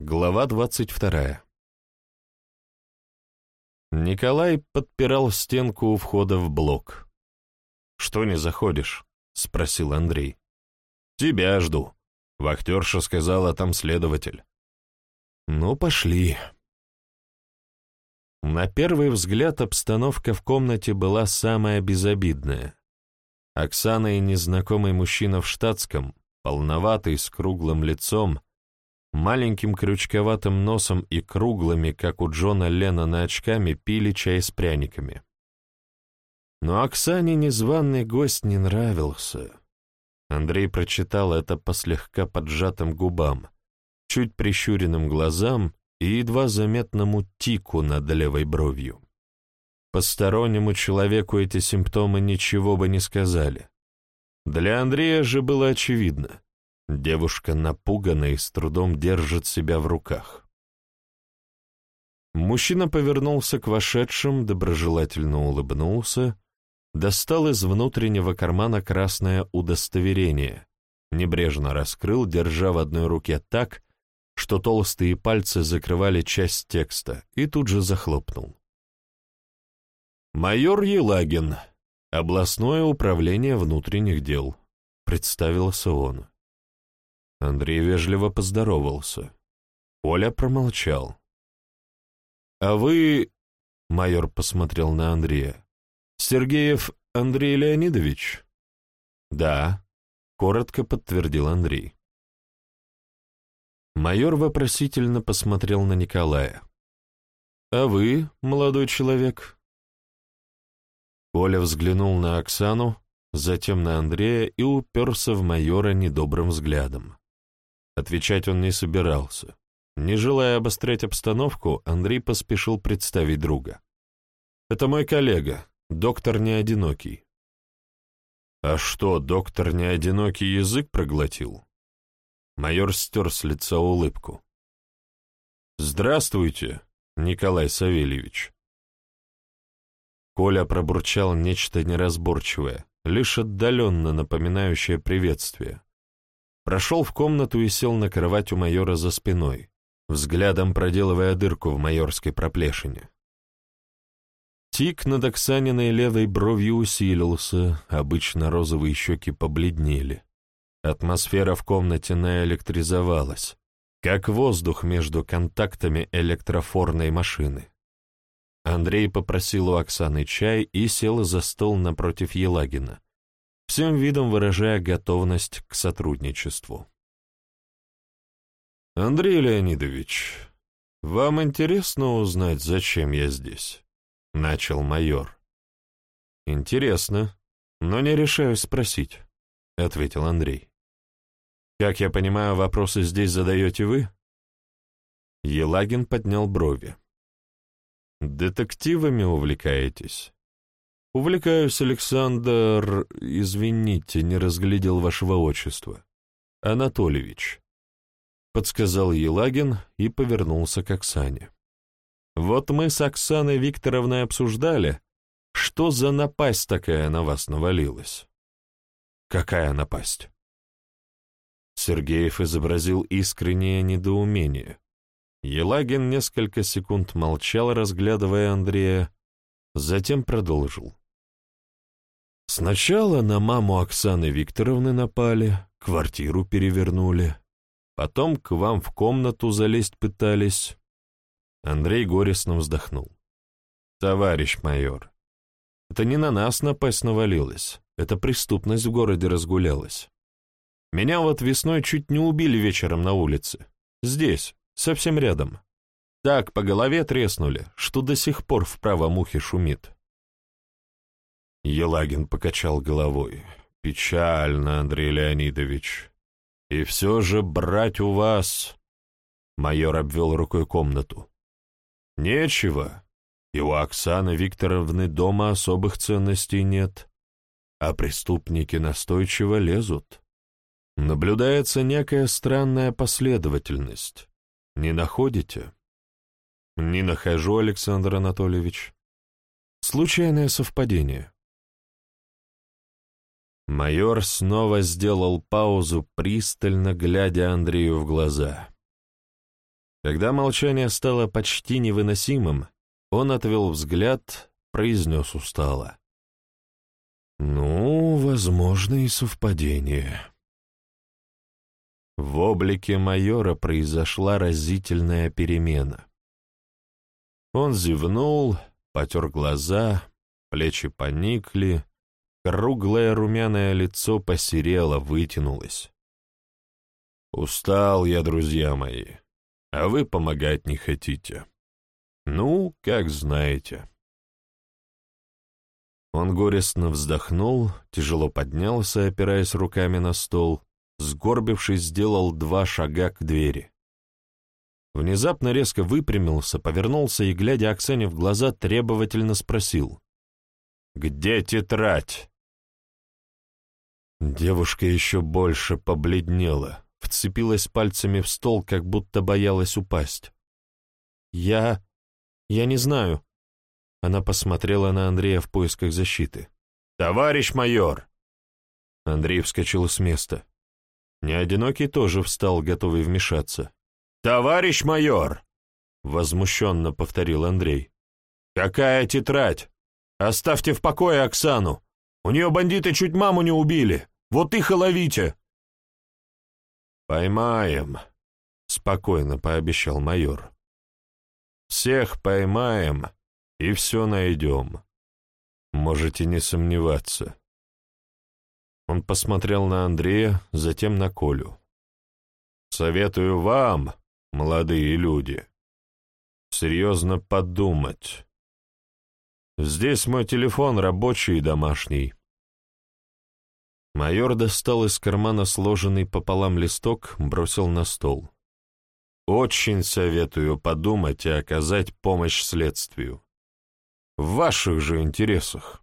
Глава двадцать вторая. Николай подпирал стенку у входа в блок. «Что не заходишь?» — спросил Андрей. «Тебя жду», — вахтерша сказала там следователь. «Ну, пошли». На первый взгляд обстановка в комнате была самая безобидная. Оксана и незнакомый мужчина в штатском, полноватый, с круглым лицом, маленьким крючковатым носом и круглыми, как у Джона Леннона, очками пили чай с пряниками. Но Оксане незваный гость не нравился. Андрей прочитал это по слегка поджатым губам, чуть прищуренным глазам и едва заметному тику над левой бровью. Постороннему человеку эти симптомы ничего бы не сказали. Для Андрея же было очевидно. Девушка напугана и с трудом держит себя в руках. Мужчина повернулся к вошедшим, доброжелательно улыбнулся, достал из внутреннего кармана красное удостоверение, небрежно раскрыл, держа в одной руке так, что толстые пальцы закрывали часть текста, и тут же захлопнул. «Майор Елагин, областное управление внутренних дел», — представился он. Андрей вежливо поздоровался. Оля промолчал. «А вы...» — майор посмотрел на Андрея. «Сергеев Андрей Леонидович?» «Да», — коротко подтвердил Андрей. Майор вопросительно посмотрел на Николая. «А вы, молодой человек?» Оля взглянул на Оксану, затем на Андрея и уперся в майора недобрым взглядом. Отвечать он не собирался. Не желая обострять обстановку, Андрей поспешил представить друга. «Это мой коллега, доктор Неодинокий». «А что, доктор Неодинокий язык проглотил?» Майор стер с лица улыбку. «Здравствуйте, Николай Савельевич». Коля пробурчал нечто неразборчивое, лишь отдаленно напоминающее приветствие. Прошел в комнату и сел на кровать у майора за спиной, взглядом проделывая дырку в майорской проплешине. Тик над Оксаниной левой бровью усилился, обычно розовые щеки побледнели. Атмосфера в комнате наэлектризовалась, как воздух между контактами электрофорной машины. Андрей попросил у Оксаны чай и сел за стол напротив Елагина, всем видом выражая готовность к сотрудничеству. «Андрей Леонидович, вам интересно узнать, зачем я здесь?» — начал майор. «Интересно, но не решаюсь спросить», — ответил Андрей. «Как я понимаю, вопросы здесь задаете вы?» Елагин поднял брови. «Детективами увлекаетесь?» «Увлекаюсь, Александр... Извините, не разглядел вашего отчества. Анатольевич», — подсказал Елагин и повернулся к Оксане. «Вот мы с Оксаной Викторовной обсуждали, что за напасть такая на вас навалилась». «Какая напасть?» Сергеев изобразил искреннее недоумение. Елагин несколько секунд молчал, разглядывая Андрея, затем продолжил. Сначала на маму Оксаны Викторовны напали, квартиру перевернули. Потом к вам в комнату залезть пытались. Андрей горестно вздохнул. Товарищ майор, это не на нас напасть навалилась, это преступность в городе разгулялась. Меня вот весной чуть не убили вечером на улице. Здесь, совсем рядом. Так по голове треснули, что до сих пор в правом ухе шумит. Елагин покачал головой. «Печально, Андрей Леонидович. И все же брать у вас...» Майор обвел рукой комнату. «Нечего. И у Оксаны Викторовны дома особых ценностей нет. А преступники настойчиво лезут. Наблюдается некая странная последовательность. Не находите?» «Не нахожу, Александр Анатольевич. Случайное совпадение. Майор снова сделал паузу, пристально глядя Андрею в глаза. Когда молчание стало почти невыносимым, он отвел взгляд, произнес устало. «Ну, возможно, и совпадение». В облике майора произошла разительная перемена. Он зевнул, потер глаза, плечи поникли, круглое румяное лицо посерело, вытянулось. «Устал я, друзья мои, а вы помогать не хотите. Ну, как знаете». Он горестно вздохнул, тяжело поднялся, опираясь руками на стол, сгорбившись, сделал два шага к двери. Внезапно резко выпрямился, повернулся и, глядя Оксане в глаза, требовательно спросил. «Где тетрадь?» Девушка еще больше побледнела, вцепилась пальцами в стол, как будто боялась упасть. «Я... я не знаю». Она посмотрела на Андрея в поисках защиты. «Товарищ майор!» Андрей вскочил с места. Неодинокий тоже встал, готовый вмешаться. «Товарищ майор!» — возмущенно повторил Андрей. «Какая тетрадь? Оставьте в покое Оксану! У нее бандиты чуть маму не убили! Вот их и ловите!» «Поймаем», — спокойно пообещал майор. «Всех поймаем и все найдем. Можете не сомневаться». Он посмотрел на Андрея, затем на Колю. «Советую вам, молодые люди, серьезно подумать. Здесь мой телефон рабочий и домашний». Майор достал из кармана сложенный пополам листок, бросил на стол. «Очень советую подумать и оказать помощь следствию. В ваших же интересах».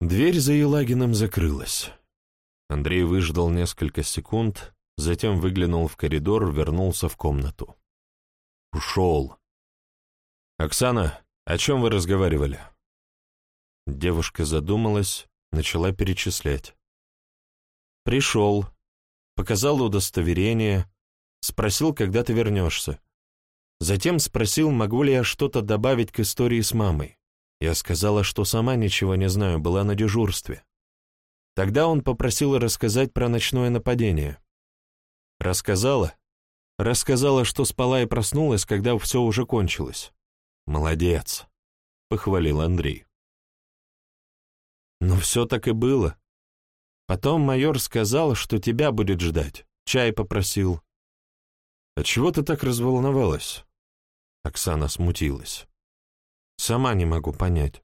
Дверь за Елагиным закрылась. Андрей выждал несколько секунд, затем выглянул в коридор, вернулся в комнату. Ушел. «Оксана, о чем вы разговаривали?» Девушка задумалась, начала перечислять. «Пришел, показал удостоверение, спросил, когда ты вернешься. Затем спросил, могу ли я что-то добавить к истории с мамой. Я сказала, что сама ничего не знаю, была на дежурстве. Тогда он попросил рассказать про ночное нападение. Рассказала? Рассказала, что спала и проснулась, когда все уже кончилось. «Молодец», — похвалил Андрей. Но все так и было. Потом майор сказал, что тебя будет ждать. Чай попросил. «А чего ты так разволновалась?» Оксана смутилась. «Сама не могу понять.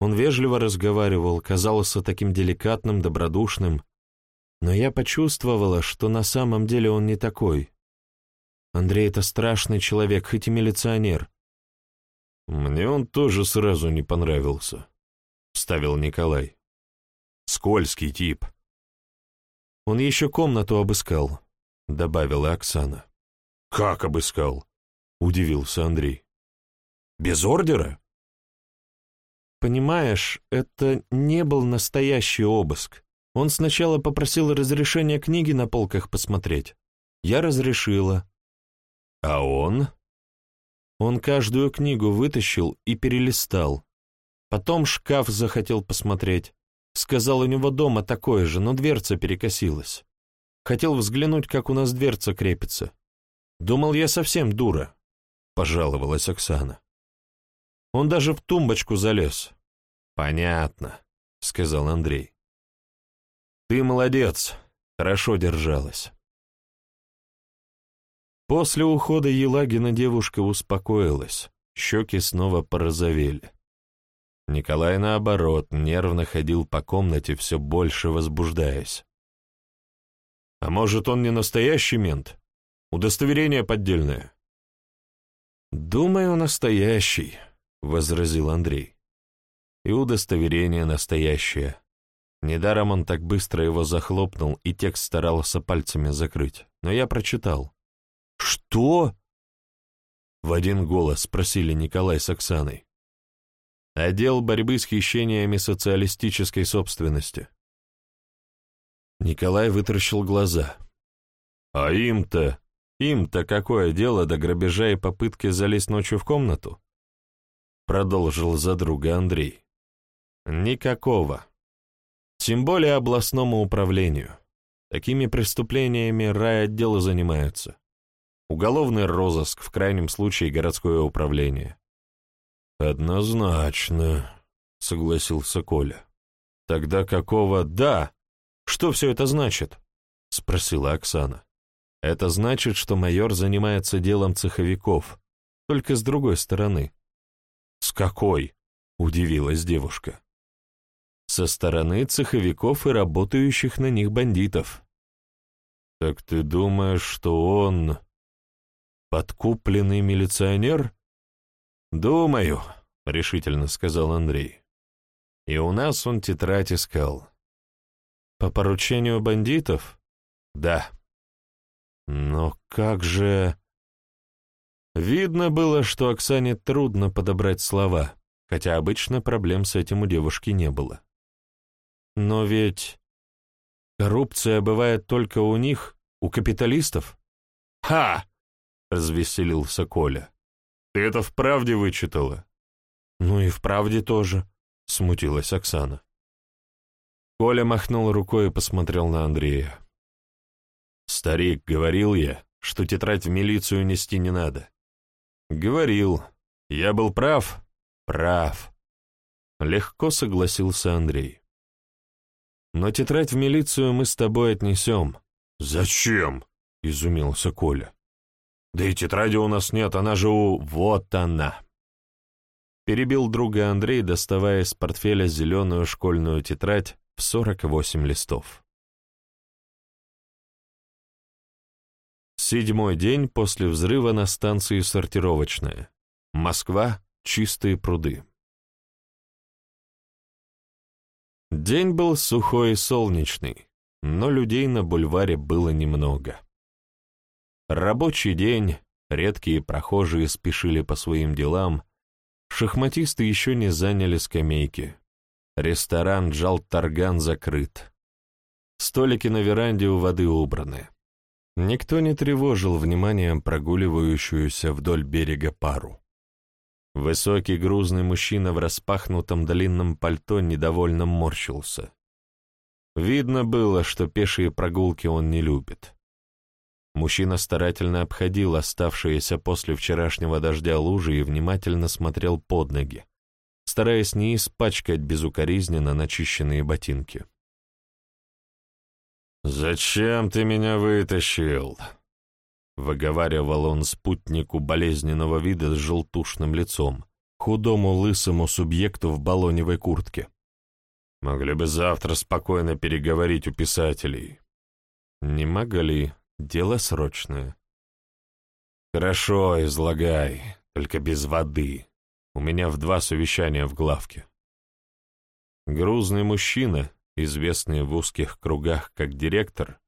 Он вежливо разговаривал, казался таким деликатным, добродушным, но я почувствовала, что на самом деле он не такой. Андрей — это страшный человек, хоть и милиционер. Мне он тоже сразу не понравился, — вставил Николай. Скользкий тип. Он еще комнату обыскал, — добавила Оксана. Как обыскал? — удивился Андрей. Без ордера? Понимаешь, это не был настоящий обыск. Он сначала попросил разрешения книги на полках посмотреть. Я разрешила. А он? Он каждую книгу вытащил и перелистал. Потом шкаф захотел посмотреть. Сказал, у него дома такое же, но дверца перекосилась. Хотел взглянуть, как у нас дверца крепится. Думал, я совсем дура, — пожаловалась Оксана. Он даже в тумбочку залез. «Понятно», — сказал Андрей. «Ты молодец, хорошо держалась». После ухода Елагина девушка успокоилась, щеки снова порозовели. Николай, наоборот, нервно ходил по комнате, все больше возбуждаясь. «А может, он не настоящий мент? Удостоверение поддельное?» «Думаю, настоящий», — возразил Андрей. «И удостоверение настоящее. Недаром он так быстро его захлопнул и текст старался пальцами закрыть. Но я прочитал». «Что?» В один голос спросили Николай с Оксаной. Отдел борьбы с хищениями социалистической собственности. Николай вытаращил глаза. «А им-то Им-то какое дело до грабежа и попытки залезть ночью в комнату? Продолжил за друга Андрей. Никакого. Тем более областному управлению. Такими преступлениями райотделы занимаются. Уголовный розыск, в крайнем случае городское управление. «Однозначно», — согласился Коля. «Тогда какого «да»? Что все это значит?» — спросила Оксана. «Это значит, что майор занимается делом цеховиков, только с другой стороны». «С какой?» — удивилась девушка. «Со стороны цеховиков и работающих на них бандитов». «Так ты думаешь, что он...» «Подкупленный милиционер?» «Думаю», — решительно сказал Андрей. «И у нас он тетрадь искал». «По поручению бандитов?» «Да». «Но как же...» Видно было, что Оксане трудно подобрать слова, хотя обычно проблем с этим у девушки не было. Но ведь коррупция бывает только у них, у капиталистов. «Ха!» — развеселился Коля. «Ты это вправде вычитала?» «Ну и вправде тоже», — смутилась Оксана. Коля махнул рукой и посмотрел на Андрея. «Старик, говорил я, что тетрадь в милицию нести не надо». «Говорил. Я был прав?» «Прав». Легко согласился Андрей. «Но тетрадь в милицию мы с тобой отнесем». «Зачем?» — изумился Коля. «Да и тетради у нас нет, она же у... Вот она!» Перебил друга Андрей, доставая из портфеля зеленую школьную тетрадь в 48 листов. Седьмой день после взрыва на станции «Сортировочная». Москва, чистые пруды. День был сухой и солнечный, но людей на бульваре было немного. Рабочий день, редкие прохожие спешили по своим делам, шахматисты еще не заняли скамейки. Ресторан «Джал-Тарган» закрыт. Столики на веранде у воды убраны. Никто не тревожил вниманием прогуливающуюся вдоль берега пару. Высокий грузный мужчина в распахнутом длинном пальто недовольно морщился. Видно было, что пешие прогулки он не любит. Мужчина старательно обходил оставшиеся после вчерашнего дождя лужи и внимательно смотрел под ноги, стараясь не испачкать безукоризненно начищенные ботинки. «Зачем ты меня вытащил?» — выговаривал он спутнику болезненного вида с желтушным лицом, худому лысому субъекту в баллоневой куртке. «Могли бы завтра спокойно переговорить у писателей». «Не могли», Дело срочное. Хорошо, излагай, только без воды. У меня в два совещания в главке. Грузный мужчина, известный в узких кругах как директор,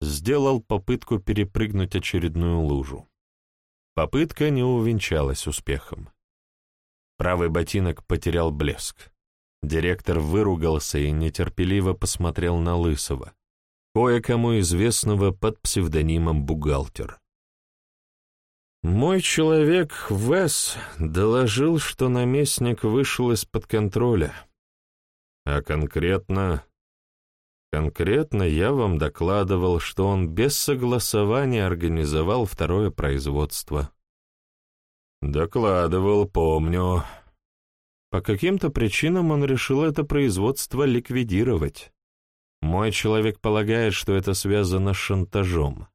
сделал попытку перепрыгнуть очередную лужу. Попытка не увенчалась успехом. Правый ботинок потерял блеск. Директор выругался и нетерпеливо посмотрел на Лысого, кое-кому известного под псевдонимом «Бухгалтер». Мой человек Вес доложил, что наместник вышел из-под контроля. А конкретно... Конкретно я вам докладывал, что он без согласования организовал второе производство. Докладывал, помню. По каким-то причинам он решил это производство ликвидировать. Мой человек полагает, что это связано с шантажом.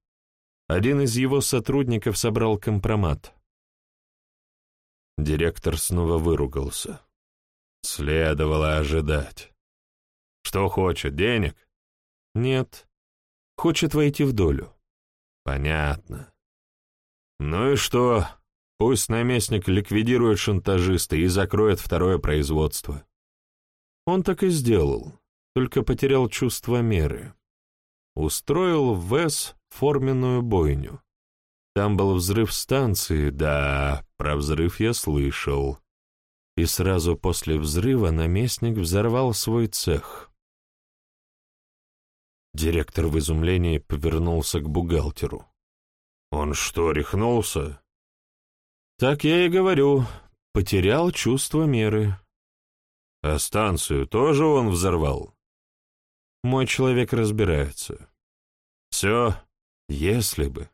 Один из его сотрудников собрал компромат. Директор снова выругался. Следовало ожидать. Что хочет, денег? Нет. Хочет войти в долю. Понятно. Ну и что? Пусть наместник ликвидирует шантажиста и закроет второе производство. Он так и сделал только потерял чувство меры. Устроил в ВЭС форменную бойню. Там был взрыв станции, да, про взрыв я слышал. И сразу после взрыва наместник взорвал свой цех. Директор в изумлении повернулся к бухгалтеру. Он что, рехнулся? Так я и говорю, потерял чувство меры. А станцию тоже он взорвал? Мой человек разбирается. Все, если бы.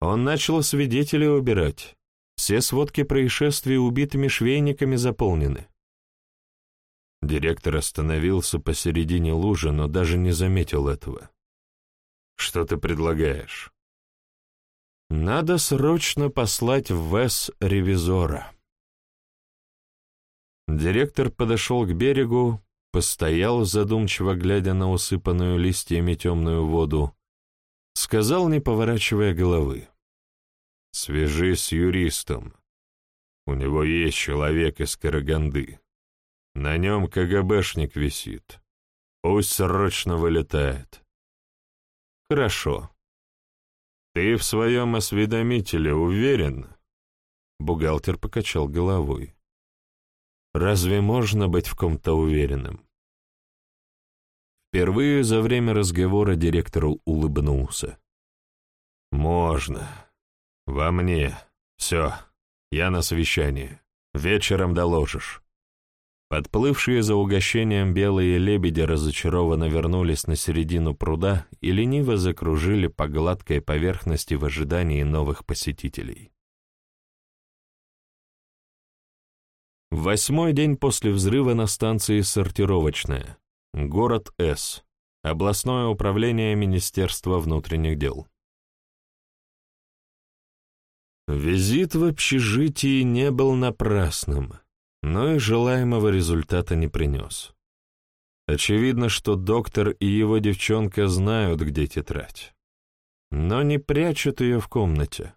Он начал свидетелей убирать. Все сводки происшествий убитыми швейниками заполнены. Директор остановился посередине лужи, но даже не заметил этого. «Что ты предлагаешь?» «Надо срочно послать в ВЭС ревизора». Директор подошел к берегу, постоял, задумчиво глядя на усыпанную листьями темную воду, сказал, не поворачивая головы. «Свяжись с юристом. У него есть человек из Караганды. На нем КГБшник висит. Пусть срочно вылетает». «Хорошо». «Ты в своем осведомителе уверен?» Бухгалтер покачал головой. «Разве можно быть в ком-то уверенным?» Впервые за время разговора директору улыбнулся. «Можно. Во мне. Все. Я на совещании. Вечером доложишь». Подплывшие за угощением белые лебеди разочарованно вернулись на середину пруда и лениво закружили по гладкой поверхности в ожидании новых посетителей. Восьмой день после взрыва на станции «Сортировочная». Город С. Областное управление Министерства внутренних дел. Визит в общежитие не был напрасным но и желаемого результата не принес. Очевидно, что доктор и его девчонка знают, где тетрадь. Но не прячут ее в комнате.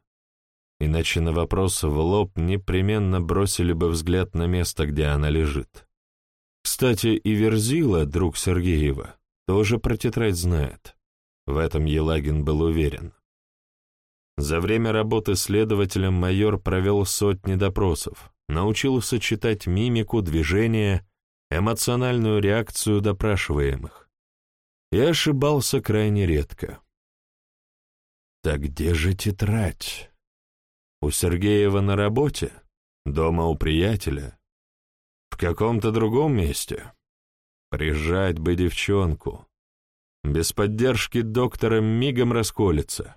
Иначе на вопрос в лоб непременно бросили бы взгляд на место, где она лежит. Кстати, и Верзила, друг Сергеева, тоже про тетрадь знает. В этом Елагин был уверен. За время работы следователем майор провел сотни допросов, научился читать мимику, движения, эмоциональную реакцию допрашиваемых. И ошибался крайне редко. Так где же тетрадь? У Сергеева на работе? Дома у приятеля? В каком-то другом месте? Прижать бы девчонку. Без поддержки доктора мигом расколется.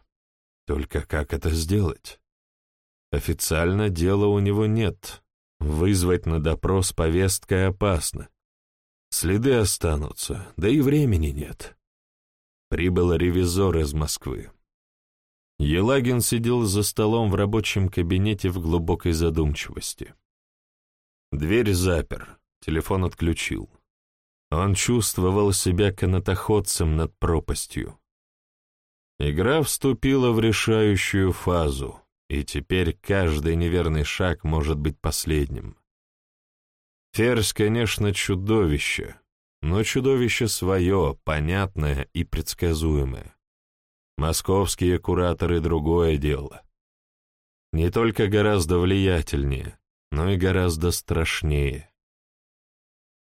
Только как это сделать? Официально дела у него нет. Вызвать на допрос повесткой опасно. Следы останутся, да и времени нет. Прибыл ревизор из Москвы. Елагин сидел за столом в рабочем кабинете в глубокой задумчивости. Дверь запер, телефон отключил. Он чувствовал себя канатоходцем над пропастью. Игра вступила в решающую фазу. И теперь каждый неверный шаг может быть последним. Ферзь, конечно, чудовище, но чудовище свое, понятное и предсказуемое. Московские кураторы — другое дело. Не только гораздо влиятельнее, но и гораздо страшнее.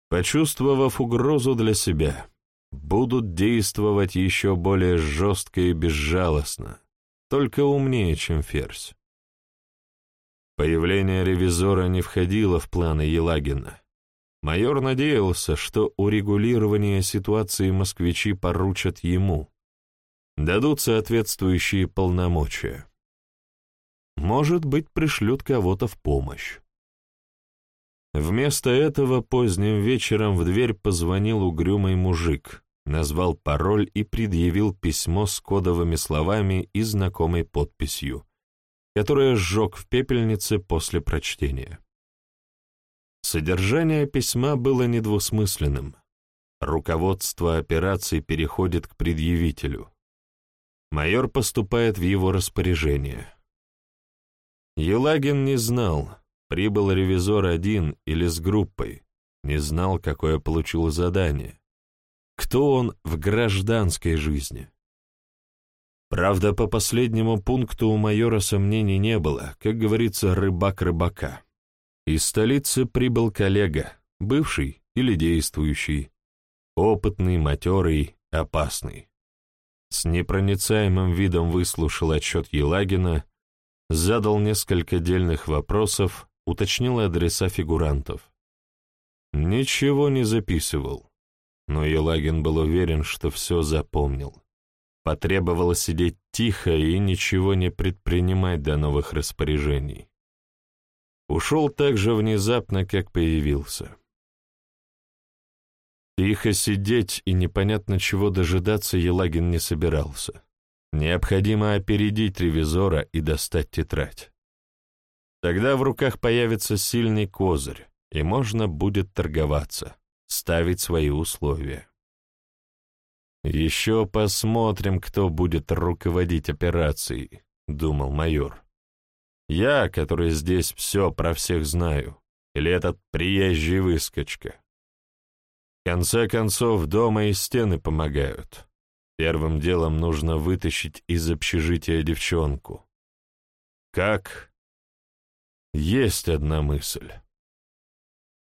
Почувствовав угрозу для себя, будут действовать еще более жестко и безжалостно, только умнее, чем Ферзь. Появление ревизора не входило в планы Елагина. Майор надеялся, что урегулирование ситуации москвичи поручат ему, дадут соответствующие полномочия. Может быть, пришлют кого-то в помощь. Вместо этого поздним вечером в дверь позвонил угрюмый мужик, назвал пароль и предъявил письмо с кодовыми словами и знакомой подписью, которое сжег в пепельнице после прочтения. Содержание письма было недвусмысленным. Руководство операции переходит к предъявителю. Майор поступает в его распоряжение. Елагин не знал, прибыл ревизор один или с группой, не знал, какое получил задание кто он в гражданской жизни. Правда, по последнему пункту у майора сомнений не было, как говорится, рыбак рыбака. Из столицы прибыл коллега, бывший или действующий, опытный, матерый, опасный. С непроницаемым видом выслушал отчет Елагина, задал несколько дельных вопросов, уточнил адреса фигурантов. Ничего не записывал, но Елагин был уверен, что все запомнил. Потребовалось сидеть тихо и ничего не предпринимать до новых распоряжений. Ушел так же внезапно, как появился. Тихо сидеть и непонятно чего дожидаться Елагин не собирался. Необходимо опередить ревизора и достать тетрадь. Тогда в руках появится сильный козырь, и можно будет торговаться, ставить свои условия. «Еще посмотрим, кто будет руководить операцией», — думал майор. «Я, который здесь все про всех знаю, или этот приезжий выскочка?» Конце концов, дома и стены помогают. Первым делом нужно вытащить из общежития девчонку. Как? Есть одна мысль.